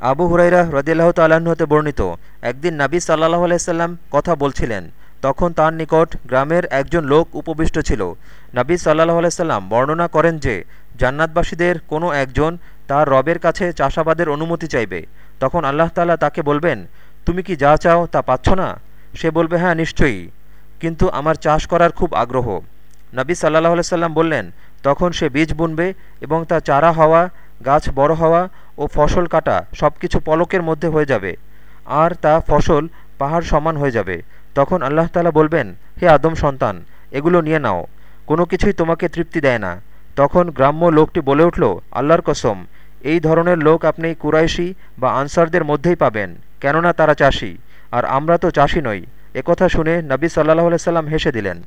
আবু হুরাইরা রদিল্লাহ তাল্লাহ্ন হতে বর্ণিত। একদিন নাবী সাল্লাহ আলাইসাল্লাম কথা বলছিলেন। তখন তার নিকট গ্রামের একজন লোক উপবিষ্ট ছিল। নাবী সাল্লাহ আলাইসাল্লাম বর্ণনা করেন যে, জান্নাতবাসীদের কোনো একজন তার রবের কাছে চাষাবাদের অনুমতি চাইবে। তখন আল্লাহ তাল্লাহ তাকে বলবেন, তুমি কি যা চাও তা পাচ্ছ না? সে বলবে হ্যাঁ নিশ্চয়ই। কিন্তু আমার চাষ করার খুব আগ্রহ। নবী সাল্লাহ সাল্লাম বললেন, তখন সে বীজ বুনবে এবং তা চারা হওয়া, গাছ বড় হওয়া ও ফসল কাটা সব কিছু পলকের মধ্যে হয়ে যাবে। আর তা ফসল পাহাড় সমান হয়ে যাবে। তখন আল্লাহ তালা বলবেন, হে আদম সন্তান, এগুলো নিয়ে নাও। কোনো কিছুই তোমাকে তৃপ্তি দেয় না। তখন গ্রাম্য লোকটি বলে উঠল, আল্লাহর কসম, এই ধরনের লোক আপনি কুরাইশি বা আনসারদের মধ্যেই পাবেন, কেননা তারা চাষি। আর আমরা তো চাষি নই। একথা শুনে নবী সাল্লাহ সাল্লাম হেসে দিলেন।